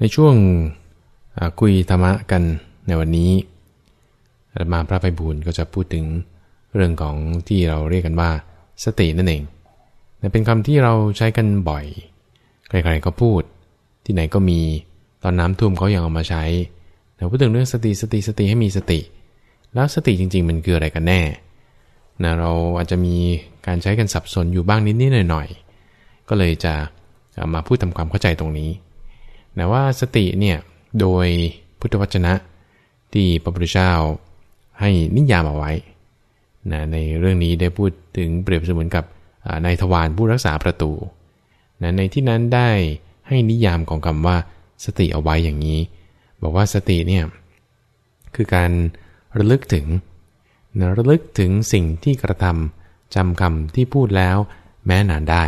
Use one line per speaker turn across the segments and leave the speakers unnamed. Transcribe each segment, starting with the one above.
ในช่วงคุยธรรมะกันในวันนี้มาพระไพบูลก็จะพูดถึงเรื่องของที่เราเรียกกันว่าสตินั่นเองเป็นคำที่เราใช้กันบ่อย ใครๆก็พูด ที่ไหนก็มีตอนน้ำท่วมเขายังเอามาใช้แต่พูดถึงเรื่องสติสติสติให้มีสติ แล้วสติจริง ๆ มันคืออะไรกันแน่นะเราอาจจะมีการใช้กันสับสนอยู่บ้างนิดๆหน่อยๆก็เลยจะมาพูดทำความเข้าใจตรงนี้ นะว่าสติเนี่ยโดยพุทธวจนะที่พระพุทธเจ้าให้นิยามเอาไว้นะในเรื่องนี้ได้พูดถึงเปรียบเสมือนกับนายทวารผู้รักษาประตูนะในที่นั้นได้ให้นิยามของคำว่าสติเอาไว้อย่างนี้ บอกว่าสติเนี่ยคือการระลึกถึงนะระลึกถึงสิ่งที่กระทำจำคำที่พูดแล้วแม้นานได้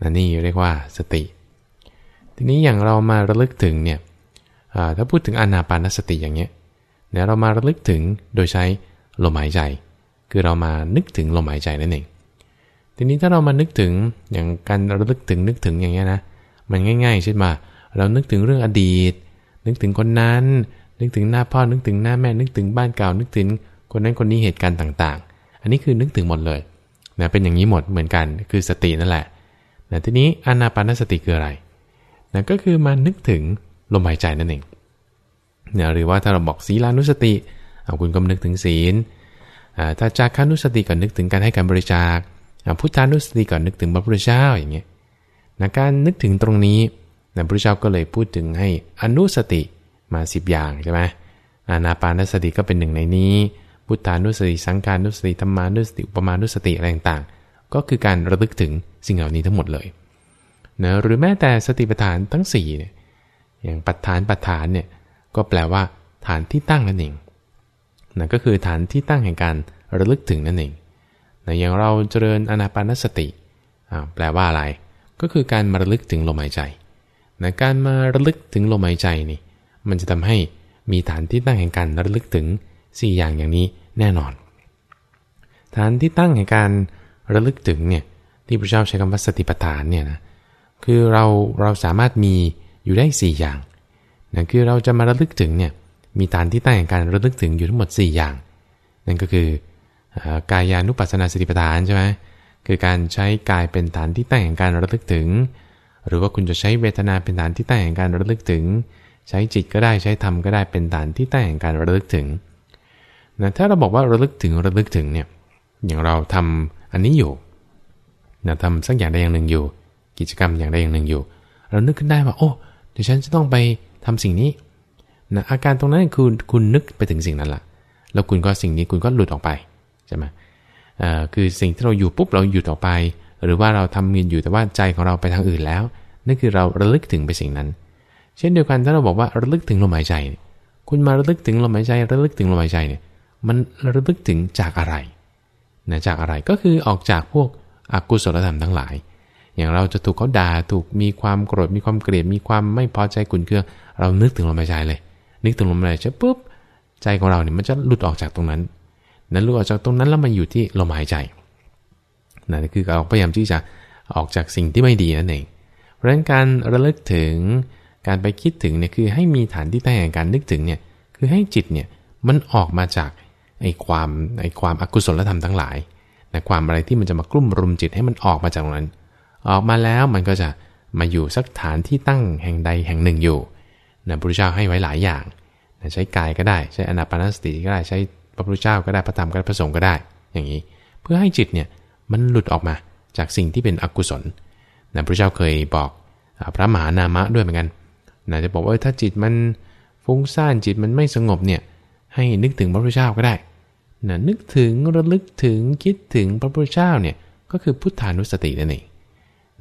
นะนี่เรียกว่าสติ ทีนี้อย่างเรามาระลึกถึงเนี่ยถ้าพูดถึงอนาปานสติอย่างเงี้ยเนี่ยเรามาระลึกถึงโดยใช้ลมหายใจ คือเรามานึกถึงลมหายใจนั่นเอง ทีนี้ถ้าเรามานึกถึงอย่างการระลึกถึงนึกถึงอย่างเงี้ยนะ มันง่ายๆใช่ไหมเรานึกถึงเรื่องอดีต นึกถึงคนนั้น นึกถึงหน้าพ่อ นึกถึงหน้าแม่ นึกถึงบ้านเก่า นึกถึงคนนั้นคนนี้เหตุการณ์ต่างๆ อันนี้คือนึกถึงหมดเลยนะเป็นอย่างนี้หมดเหมือนกัน คือสตินั่นแหละนะทีนี้อนาปานสติคืออะไร นะก็คือมานึกถึงลมหายใจนั่นเองนะหรือว่าถ้าเราบอกศีลานุสติเอาคุณก็นึกถึงศีลถ้าจากานุสติก่อนนึกถึงการให้การบริจาคพุทธานุสติก่อนนึกถึงพระพุทธเจ้าอย่างเงี้ยนะการนึกถึงตรงนี้นะพระพุทธเจ้าก็เลยพูดถึงให้อนุสติมา 10 อย่างใช่ไหมอานาปานสติก็เป็นหนึ่งในนี้ พุทธานุสติ สังการนุสติธรรมานุสติ อุปมานุสติอะไรต่างๆ ก็คือการระลึกถึงสิ่งเหล่านี้ทั้งหมดเลย นะหรือแม้แต่สติปัฏฐานทั้ง4เนี่ยอย่างปัฏฐานปัฏฐานเนี่ยก็แปลว่า ฐานที่ตั้งนั่นเองนะก็คือฐานที่ตั้งแห่งการระลึกถึงนั่นเองนะอย่างเราเจริญอนาปานสติแปลว่าอะไร ก็คือการมาระลึกถึงลมหายใจนะการมาระลึกถึงลมหายใจนี่ มันจะทำให้มีฐานที่ตั้งแห่งการระลึกถึง 4 อย่างอย่างนี้แน่นอน ฐานที่ตั้งแห่งการระลึกถึงเนี่ยที่พระเจ้าใช้คำว่าสติปัฏฐานเนี่ยนะ คือเราเราสามารถมีอยู่ได้ 4 อย่างนั่นคือเราจะมาระลึกถึงเนี่ยมีฐานที่ตั้งแห่งการระลึกถึงอยู่ทั้งหมด 4 อย่าง นั่นก็คือกายานุปัสสนาสติปัฏฐานใช่ไหมคือการใช้กายเป็นฐานที่ตั้งแห่งการระลึกถึง หรือว่าคุณจะใช้เวทนาเป็นฐานที่ตั้งแห่งการระลึกถึง ใช้จิตก็ได้ใช้ธรรมก็ได้เป็นฐานที่ตั้งแห่งการระลึกถึงนะถ้าเราบอกว่าระลึกถึงระลึกถึงเนี่ยอย่างเราทำอันนี้อยู่นะทำสักอย่างใดอย่างหนึ่งอยู่ กิจกรรมอย่างใดอย่างหนึ่งอยู่ เรานึกขึ้นได้ว่า โอ้เดี๋ยวฉันจะต้องไปทำสิ่งนี้นะอาการตรงนั้นคือคุณนึกไปถึงสิ่งนั้นละแล้วคุณก็สิ่งนี้คุณก็หลุดออกไปใช่ไหมคือสิ่งที่เราอยู่ปุ๊บเราหยุดออกไป หรือว่าเราทำเงินอยู่แต่ว่าใจของเราไปทางอื่นแล้ว นั่นคือเราระลึกถึงไปสิ่งนั้น เช่นเดียวกันถ้าเราบอกว่าระลึกถึงลมหายใจ คุณมาระลึกถึงลมหายใจ ระลึกถึงลมหายใจเนี่ย มันระลึกถึงจากอะไรนะจากอะไรก็คือออกจากพวกอกุศลธรรมทั้งหลาย อย่างเราจะถูกเขาด่าถูกมีความโกรธมีความเกลียดมีความไม่พอใจขุนเคืองเรานึกถึงลมหายใจเลย นึกถึงลมหายใจปุ๊บใจของเราเนี่ยมันจะหลุดออกจากตรงนั้น นั้นหลุดออกจากตรงนั้นแล้วมันอยู่ที่ลมหายใจนั่นคือเราพยายามที่จะออกจากสิ่งที่ไม่ดีนั่นเองเพราะฉะนั้นการระลึกถึงการไปคิดถึงเนี่ยคือให้มีฐานที่ตั้งแห่งการนึกถึงเนี่ยคือให้จิตเนี่ยมันออกมาจากไอ้ความไอ้ความอกุศลธรรมทั้งหลายแต่ความอะไรที่มันจะมากลุ่มรุมจิตให้มันออกมาจากตรงนั้น ออกมาแล้วมันก็จะมาอยู่สักฐานที่ตั้งแห่งใดแห่งหนึ่งอยู่นะพระพุทธเจ้าให้ไว้หลายอย่างนะใช้กายก็ได้ใช้อนาปานสติก็ได้ใช้พระพุทธเจ้าก็ได้พระธรรมก็ได้พระสงฆ์ก็ได้ อย่างนี้ เพื่อให้จิตเนี่ยมันหลุดออกมาจากสิ่งที่เป็นอกุศลนะพระเจ้าเคยบอกพระมหานามะด้วยเหมือนกันนะจะบอกว่าถ้าจิตมันฟุ้งซ่านจิตมันไม่สงบเนี่ยให้นึกถึงพระพุทธเจ้าก็ได้นะนึกถึงระลึกถึงคิดถึงพระพุทธเจ้าเนี่ยก็คือพุทธานุสตินั่นเอง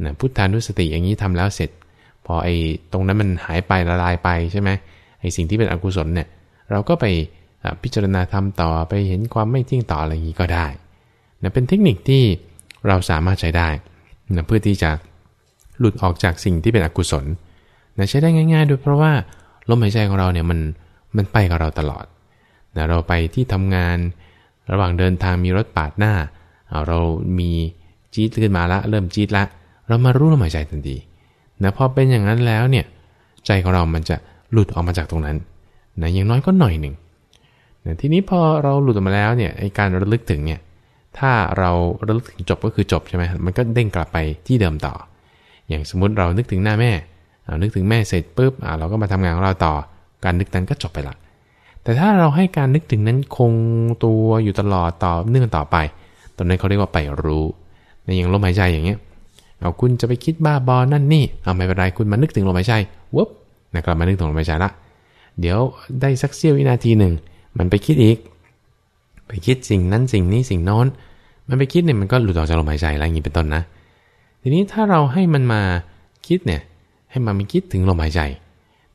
นะพุทธานุสติอย่างนี้ทำแล้วเสร็จ พอไอ้ตรงนั้นมันหายไปละลายไปใช่ไหมไอ้สิ่งที่เป็นอกุศลเนี่ย เราก็ไปพิจารณาธรรมต่อไปเห็นความไม่เที่ยงต่ออะไรอย่างนี้ก็ได้นะเป็นเทคนิคที่เราสามารถใช้ได้นะเพื่อที่จะหลุดออกจากสิ่งที่เป็นอกุศลนะใช้ได้ง่ายๆด้วยเพราะว่าลมหายใจของเราเนี่ยมันมันไปกับเราตลอดนะเราไปที่ทำงาน ระหว่างเดินทางมีรถปาดหน้า เรามีจี๊ดขึ้นมาละ เริ่มจี๊ดละ เรามารู้ลมหายใจทันทีนะพอเป็นอย่างนั้นแล้วเนี่ยใจของเรามันจะหลุดออกมาจากตรงนั้นนะอย่างน้อยก็หน่อยหนึ่งนะทีนี้พอเราหลุดออกมาแล้วเนี่ยไอการระลึกถึงเนี่ยถ้าเราระลึกถึงจบก็คือจบใช่ไหมมันก็เด้งกลับไปที่เดิมต่อ อย่างสมมุติเรานึกถึงหน้าแม่เรานึกถึงแม่เสร็จปุ๊บเราก็มาทำงานของเราต่อ การนึกนั้นก็จบไปละ แต่ถ้าเราให้การนึกถึงนั้นคงตัวอยู่ตลอดต่อเนื่องต่อไป ตอนนั้นเขาเรียกว่าไปรู้ ในอย่างลมหายใจอย่างเงี้ย เอาคุณจะไปคิดบ้าบอนั่นนี่เอาไม่เป็นไรคุณมานึกถึงลมหายใจวุบนะครับมานึกถึงลมหายใจละเดี๋ยวได้สักเสี้ยววินาทีหนึ่ง มันไปคิดอีก ไปคิดสิ่งนั้นสิ่งนี้สิ่งโน้น มันไปคิดเนี่ยมันก็หลุดออกจากลมหายใจอะไรอย่างนี้เป็นต้นนะ ทีนี้ถ้าเราให้มันมาคิดเนี่ยให้มันมีคิดถึงลมหายใจ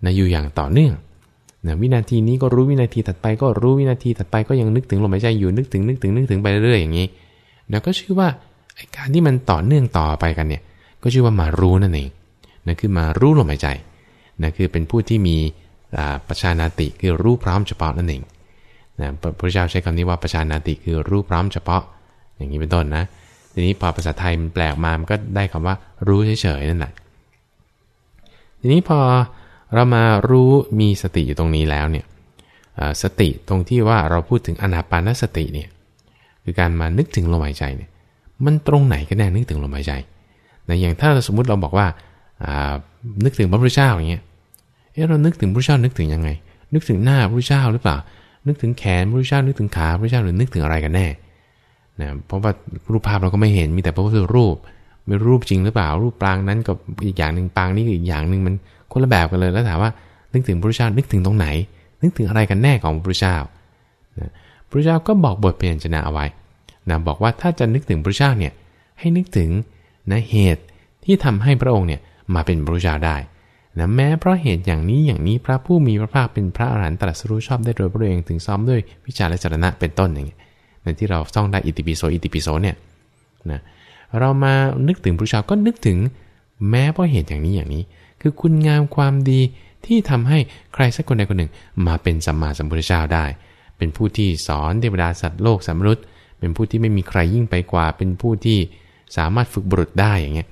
นะอยู่อย่างต่อเนื่องนะวินาทีนี้ก็รู้วินาทีถัดไปก็รู้วินาทีถัดไปก็ยังนึกถึงลมหายใจอยู่นึกถึงนึกถึงนึกถึงไปเรื่อยอย่างนี้นะก็ชื่อว่า การที่มันต่อเนื่องต่อไปกันเนี่ย ก็ชื่อว่ามารู้นั่นเองนะคือมารู้ลมหายใจนะคือเป็นผู้ที่มีประชานาติคือรู้พร้อมเฉพาะนั่นเองนะพระพุทธเจ้าใช้คำนี้ว่าประชานาติคือรู้พร้อมเฉพาะ อย่างนี้เป็นต้นนะ ทีนี้พอภาษาไทยมันแปลกมา มันก็ได้คำว่ารู้เฉยๆนั่นแหละทีนี้พอเรามารู้มีสติอยู่ตรงนี้แล้วเนี่ยสติตรงที่ว่าเราพูดถึงอนาปานสติเนี่ยคือการมานึกถึงลมหายใจเนี่ย มันตรงไหนกันแน่นึกถึงลมหายใจนะอย่างถ้าสมมุติเราบอกว่านึกถึงพระพุทธเจ้าอย่างเงี้ยเอ๊ะเรานึกถึงพระพุทธเจ้านึกถึงยังไง นึกถึงหน้าพระพุทธเจ้าหรือเปล่า นึกถึงแขนพระพุทธเจ้านึกถึงขาพระพุทธเจ้าหรือนึกถึงอะไรกันแน่นะเพราะว่ารูปภาพเราก็ไม่เห็นมีแต่พระพุทธรูปไม่รูปจริงหรือเปล่า รูปปางนั้นกับอีกอย่างหนึ่งปางนี้อีกอย่างหนึ่งมันคนละแบบกันเลย แล้วถามว่านึกถึงพระพุทธเจ้านึกถึงตรงไหน นึกถึงอะไรกันแน่ของพระพุทธเจ้านะพระเจ้าก็บอกบทเปลี่ยนชนะเอาไว้ นะบอกว่าถ้าจะนึกถึงพระเจ้าเนี่ยให้นึกถึงนะเหตุที่ทำให้พระองค์เนี่ยมาเป็นพระเจ้าได้นะแม้เพราะเหตุอย่างนี้อย่างนี้พระผู้มีพระภาคเป็นพระอรหันต์ตรัสรู้ชอบได้โดยพระเองถึงซ้อมด้วยวิชาและจรณะเป็นต้นอย่างเงี้ยในที่เราต้องได้อิติปิโสอิติปิโสเนี่ยนะเรามานึกถึงพระเจ้าก็นึกถึงแม้เพราะเหตุอย่างนี้อย่างนี้ คือคุณงามความดีที่ทำให้ใครสักคนใดคนหนึ่งมาเป็นสัมมาสัมพุทธเจ้าได้ เป็นผู้ที่สอนเทวดาสัตว์โลกสัมรุษ เป็นผู้ที่ไม่มีใครยิ่งไปกว่า เป็นผู้ที่สามารถฝึกบุรุษได้อย่างเงี้ย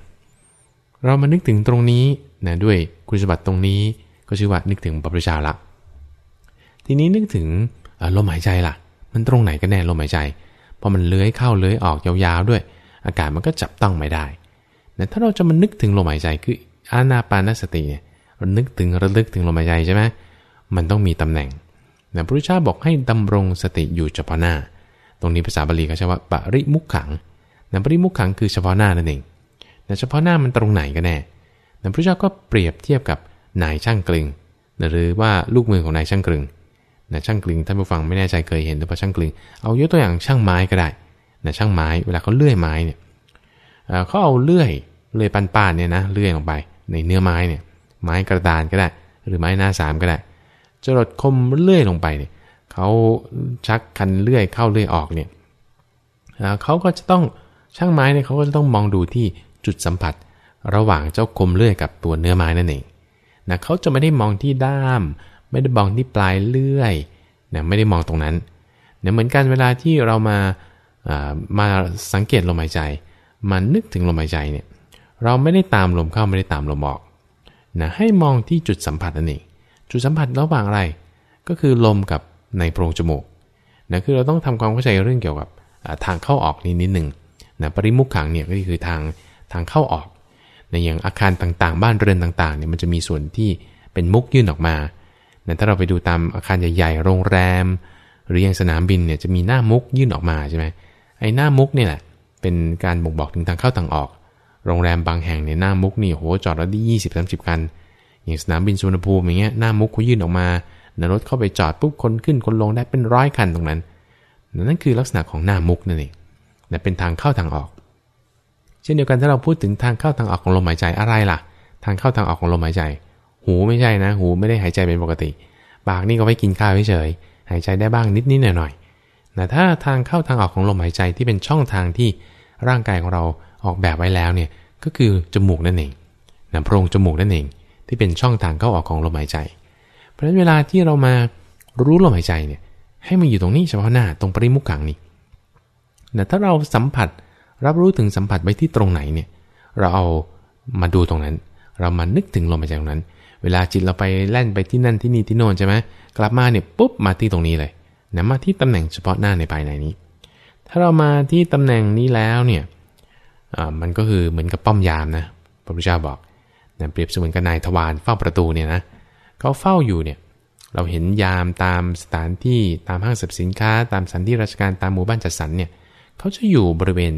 เรามานึกถึงตรงนี้นะด้วยคุณสมบัติตรงนี้ก็ชื่อว่านึกถึงพระพุทธเจ้าละทีนี้นึกถึงลมหายใจล่ะ มันตรงไหนกันแน่ลมหายใจพอมันเลื้อยเข้าเลื้อยออกยาวๆด้วย อากาศมันก็จับต้องไม่ได้แต่ถ้าเราจะมานึกถึงลมหายใจคืออานาปานสติเนี่ยเรานึกถึงระลึกถึงลมหายใจใช่ไหมมันต้องมีตำแหน่งนะพระพุทธเจ้าบอกให้ดำรงสติอยู่เฉพาะหน้า ตรงนี้ภาษาบาลีเขาใช้ว่าปริมุขขังนะปริมุขขังคือเฉพาะหน้านั่นเองแต่เฉพาะหน้ามันตรงไหนกันแน่นะพระเจ้าก็เปรียบเทียบกับนายช่างกลึงนะหรือว่าลูกมือของนายช่างกลึงนะช่างกลึงท่านผู้ฟังไม่แน่ใจเคยเห็นหรือเปล่าช่างกลึง เอายกตัวอย่างช่างไม้ก็ได้นะช่างไม้เวลาเขาเลื่อยไม้เนี่ยเขาเอาเลื่อยเลื่อยปานๆเนี่ยนะเลื่อยลงไป ในเนื้อไม้เนี่ยไม้กระดานก็ได้ หรือไม้หน้าสามก็ได้จรดคมเลื่อยลงไปเนี่ย เขาชักคันเลื่อยเข้าเลื่อยออกเนี่ยเขาก็จะต้องช่างไม้เนี่ยเขาก็จะต้องมองดูที่จุดสัมผัส ระหว่างเจ้าคมเลื่อยกับตัวเนื้อไม้นั่นเองนะเขาจะไม่ได้มองที่ด้าม ไม่ได้มองที่ปลายเลื่อยนะไม่ได้มองตรงนั้นเนี่ยเหมือนกันเวลาที่เรามามาสังเกตลมหายใจ มานึกถึงลมหายใจเนี่ยเราไม่ได้ตามลมเข้าไม่ได้ตามลมออกนะให้มองที่จุดสัมผัสนั่นเองจุดสัมผัสระหว่างอะไร ก็คือลมกับ ในโพรงจมูกนะคือเราต้องทำความเข้าใจเรื่องเกี่ยวกับทางเข้าออกนิดนิดหนึ่งนะปริมุขขังเนี่ยก็คือทางทางเข้าออกในอย่างอาคารต่างๆ บ้านเรือนต่างๆเนี่ยมันจะมีส่วนที่เป็นมุกยื่นออกมานะถ้าเราไปดูตามอาคารใหญ่ๆ โรงแรม หรืออย่างสนามบินเนี่ยจะมีหน้ามุกยื่นออกมาใช่ไหมไอ้หน้ามุกเนี่ยแหละเป็นการบ่งบอกถึงทางเข้าทางออก โรงแรมบางแห่งเนี่ยหน้ามุกนี่โหจอดแล้วได้ยี่สิบสามสิบคัน อย่างสนามบินสุวรรณภูมิอย่างเงี้ยหน้ามุกเขายื่นออกมา นรถเข้าไปจอดปุ๊บคนขึ้นคนลงได้เป็นร้อยคันตรงนั้นนั่นคือลักษณะของหน้ามุกนั่นเองนะเป็นทางเข้าทางออก เช่นเดียวกันถ้าเราพูดถึงทางเข้าทางออกของลมหายใจอะไรล่ะ ทางเข้าทางออกของลมหายใจ หูไม่ใช่นะ หูไม่ได้หายใจเป็นปกติปากนี่ก็ไว้กินข้าวเฉยหายใจได้บ้างนิดนิดหน่อยหน่อยแต่ถ้าทางเข้าทางออกของลมหายใจที่เป็นช่องทางที่ร่างกายของเราออกแบบไว้แล้วเนี่ยก็คือจมูกนั่นเองนะโพรงจมูกนั่นเอง ที่เป็นช่องทางเข้าออกของลมหายใจ เพราะฉะนั้นเวลาที่เรามารู้ลมหายใจเนี่ย ให้มันอยู่ตรงนี้เฉพาะหน้าตรงปริมุขขังนี่แต่ถ้าเราสัมผัสรับรู้ถึงสัมผัสไว้ที่ตรงไหนเนี่ย เราเอามาดูตรงนั้น เรามานึกถึงลมหายใจตรงนั้นเววลาจิตเราไปแล่นไปที่นั่นที่นี่ที่โน่นใช่ไหมกลับมาเนี่ยปุ๊บมาที่ตรงนี้เลยนะมาที่ตำแหน่งเฉพาะหน้าในภายในนี้ ถ้าเรามาที่ตำแหน่งนี้แล้วเนี่ยมันก็คือเหมือนกับป้อมยามนะพระพุทธเจ้าบอกนะเปรียบเสมือนกับนายทวารเฝ้าประตูเนี่ยนะเขาเฝ้าอยู่เนี่ยเราเห็นยามตามสถานที่ตามห้างสรรพสินค้า ตามสถานที่ราชการตามหมู่บ้านจัดสรรเนี่ยเขาจะอยู่บริเวณ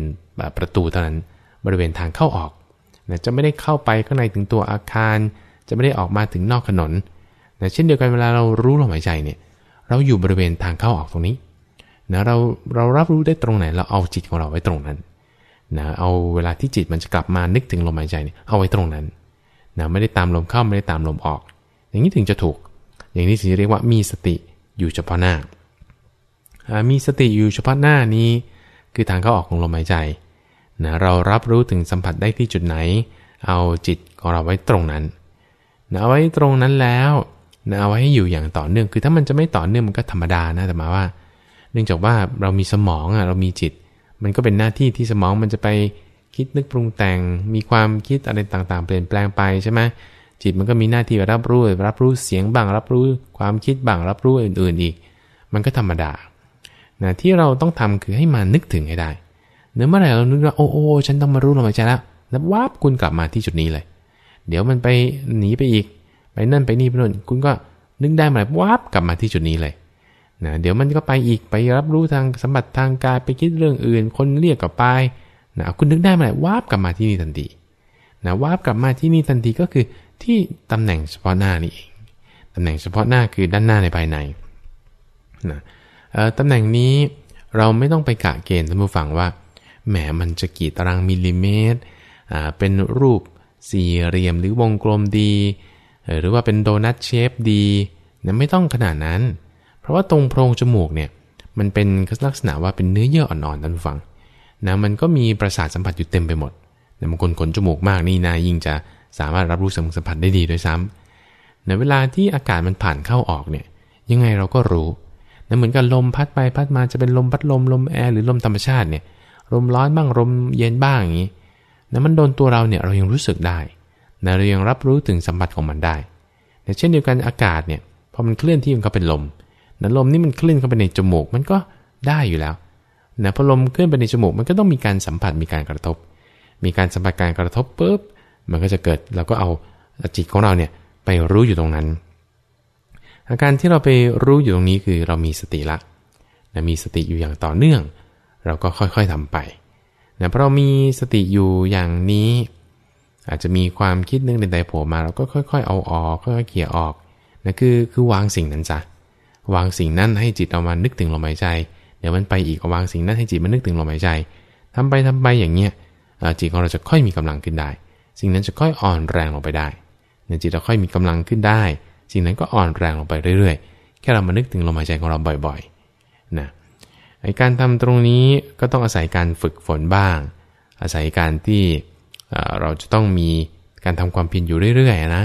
ประตูเท่านั้น บริเวณทางเข้าออกนะจะไม่ได้เข้าไปข้างในถึงตัวอาคาร จะไม่ได้ออกมาถึงนอกถนนนะเช่นเดียวกันเวลาเรารู้ลมหายใจเนี่ยเราอยู่บริเวณทางเข้าออกตรงนี้นะเราเรารับรู้ได้ตรงไหนเราเอาจิตของเราไว้ตรงนั้นนะเอาเวลาที่จิตมันจะกลับมานึกถึงลมหายใจเนี่ยเอาไว้ตรงนั้นนะไม่ได้ตามลมเข้าไม่ได้ตามลมออก อย่างนี้ถึงจะถูก อย่างนี้ถึงจะเรียกว่ามีสติอยู่เฉพาะหน้า มีสติอยู่เฉพาะหน้านี้ คือทางเข้าออกของลมหายใจนะเรารับรู้ถึงสัมผัสได้ที่จุดไหน เอาจิตของเราไว้ตรงนั้นนะเอาไว้ตรงนั้นแล้วนะเอาไว้ให้อยู่อย่างต่อเนื่อง คือถ้ามันจะไม่ต่อเนื่องมันก็ธรรมดานะแต่มาว่า เนื่องจากว่าเรามีสมองอะเรามีจิต มันก็เป็นหน้าที่ที่สมองมันจะไปคิดนึกปรุงแต่ง มีความคิดอะไรต่างๆ เปลี่ยนแปลงไปใช่ไหม จิตมันก็มีหน้าที่รับรู้ รับรู้เสียงบ้าง รับรู้ความคิดบ้าง รับรู้อื่นๆอีก มันก็ธรรมดานะที่เราต้องทำคือให้มานึกถึงให้ได้เนื้อเมื่อไหร่เรานึกว่าโอ้โอ้ฉันต้องมารู้ลมหายใจแล้วแล้ววาบคุณกลับมาที่จุดนี้เลย เดี๋ยวมันไปหนีไปอีก ไปนั่นไปนี่ไปนู่นคุณก็นึกได้มาวาบกลับมาที่จุดนี้เลยนะเดี๋ยวมันก็ไปอีกไปรับรู้ทางสัมบัติทางกายไปคิดเรื่องอื่น คนเรียกกับไปนะคุณนึกได้มาไหนวาบกลับมาที่นี่ทันทีนะวาบกลับมาที่นี่ทันทีก็คือ ที่ตำแหน่งเฉพาะหน้านี่เองตำแหน่งเฉพาะหน้าคือด้านหน้าในภายในนะตำแหน่งนี้เราไม่ต้องไปกะเกณฑ์ท่านผู้ฟังว่าแหมมันจะกี่ตารางมิลลิเมตรเป็นรูปสี่เหลี่ยมหรือวงกลมดี หรือว่าเป็นโดนัทเชฟดีนะไม่ต้องขนาดนั้น เพราะว่าตรงโพรงจมูกเนี่ยมันเป็นลักษณะว่าเป็นเนื้อเยื่ออ่อนๆท่านผู้ฟังนะมันก็มีประสาทสัมผัสอยู่เต็มไปหมดนะบางคนขนจมูกมากนี่นายิ่งจะ สามารถรับรู้สัมผัสได้ดีด้วยซ้ำในเวลาที่อากาศมันผ่านเข้าออกเนี่ย ยังไงเราก็รู้นะเหมือนกับลมพัดไปพัดมาจะเป็นลมพัดลมลมแอร์หรือลมธรรมชาติเนี่ย ลมร้อนบ้างลมเย็นบ้างอย่างนี้นะมันโดนตัวเราเนี่ยเรายังรู้สึกได้นะเรายังรับรู้ถึงสัมผัสของมันได้แต่เช่นเดียวกันอากาศเนี่ยพอมันเคลื่อนที่มันก็เป็นลมนะลมนี่มันเคลื่อนเข้าไปในจมูกมันก็ได้อยู่แล้วนะพอลมเคลื่อนไปในจมูกมันก็ต้องมีการสัมผัสมีการกระทบ มีการสัมผัสการกระทบปุ๊บ มันก็จะเกิดเราก็เอาจิตของเราเนี่ยไปรู้อยู่ตรงนั้น อาการที่เราไปรู้อยู่ตรงนี้คือเรามีสติละนะมีสติอยู่อย่างต่อเนื่อง เราก็ค่อยๆทำไปนะเพราะเรามีสติอยู่อย่างนี้ อาจจะมีความคิดนึงใดๆโผล่มาเราก็ค่อย ๆ เอาออกค่อยๆเขี่ยออกนะคือคือวางสิ่งนั้นจ้ะวางสิ่งนั้นให้จิตเอามานึกถึงลมหายใจ เดี๋ยวมันไปอีกวางสิ่งนั้นให้จิตมันนึกถึงลมหายใจทำไปทำไปอย่างเงี้ยจิตของเราจะค่อยมีกำลังขึ้นได้ สิ่งนั้นจะค่อยอ่อนแรงลงไปได้เนี่ยจิตเราค่อยมีกำลังขึ้นได้ สิ่งนั้นก็อ่อนแรงลงไปเรื่อยๆ แค่เรามานึกถึงลมหายใจของเราบ่อยๆนะไอการทำตรงนี้ก็ต้องอาศัยการฝึกฝนบ้าง อาศัยการที่เราจะต้องมีการทำความเพียรอยู่เรื่อยๆนะ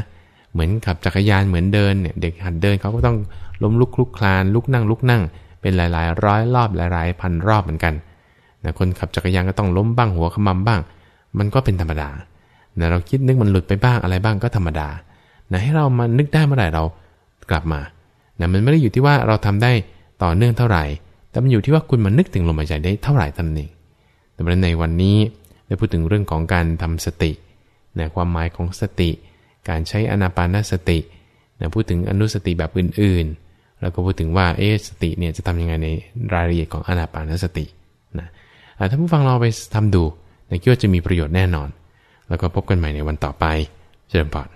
เหมือนขับจักรยานเหมือนเดินเนี่ยเด็กหัดเดินเขาก็ต้องล้มลุกคลุกคลานลุกนั่งลุกนั่ง เป็นหลายๆ ร้อยรอบหลายๆพันรอบเหมือนกันนะคนขับจักรยานก็ต้องล้มบ้างหัวขมำบ้าง มันก็เป็นธรรมดา นะเราคิดนึกมันหลุดไปบ้างอะไรบ้างก็ธรรมดานะให้เรามานึกได้เมื่อไหร่เรากลับมานะมันไม่ได้อยู่ที่ว่าเราทำได้ต่อเนื่องเท่าไหร่ แต่มันอยู่ที่ว่าคุณมานึกถึงลมหายใจได้เท่าไหร่ท่านเองแต่ในวันนี้ได้พูดถึงเรื่องของการทำสตินะความหมายของสติ การใช้อนาปานสตินะพูดถึงอนุสติแบบอื่นๆ แล้วก็พูดถึงว่าเอสติเนี่ยจะทำยังไงในรายละเอียดของอนาปานสตินะถ้าผู้ฟังเราไปทำดูนะคิดว่าจะมีประโยชน์แน่นอน แล้วก็พบกันใหม่ในวันต่อไป เจริญพร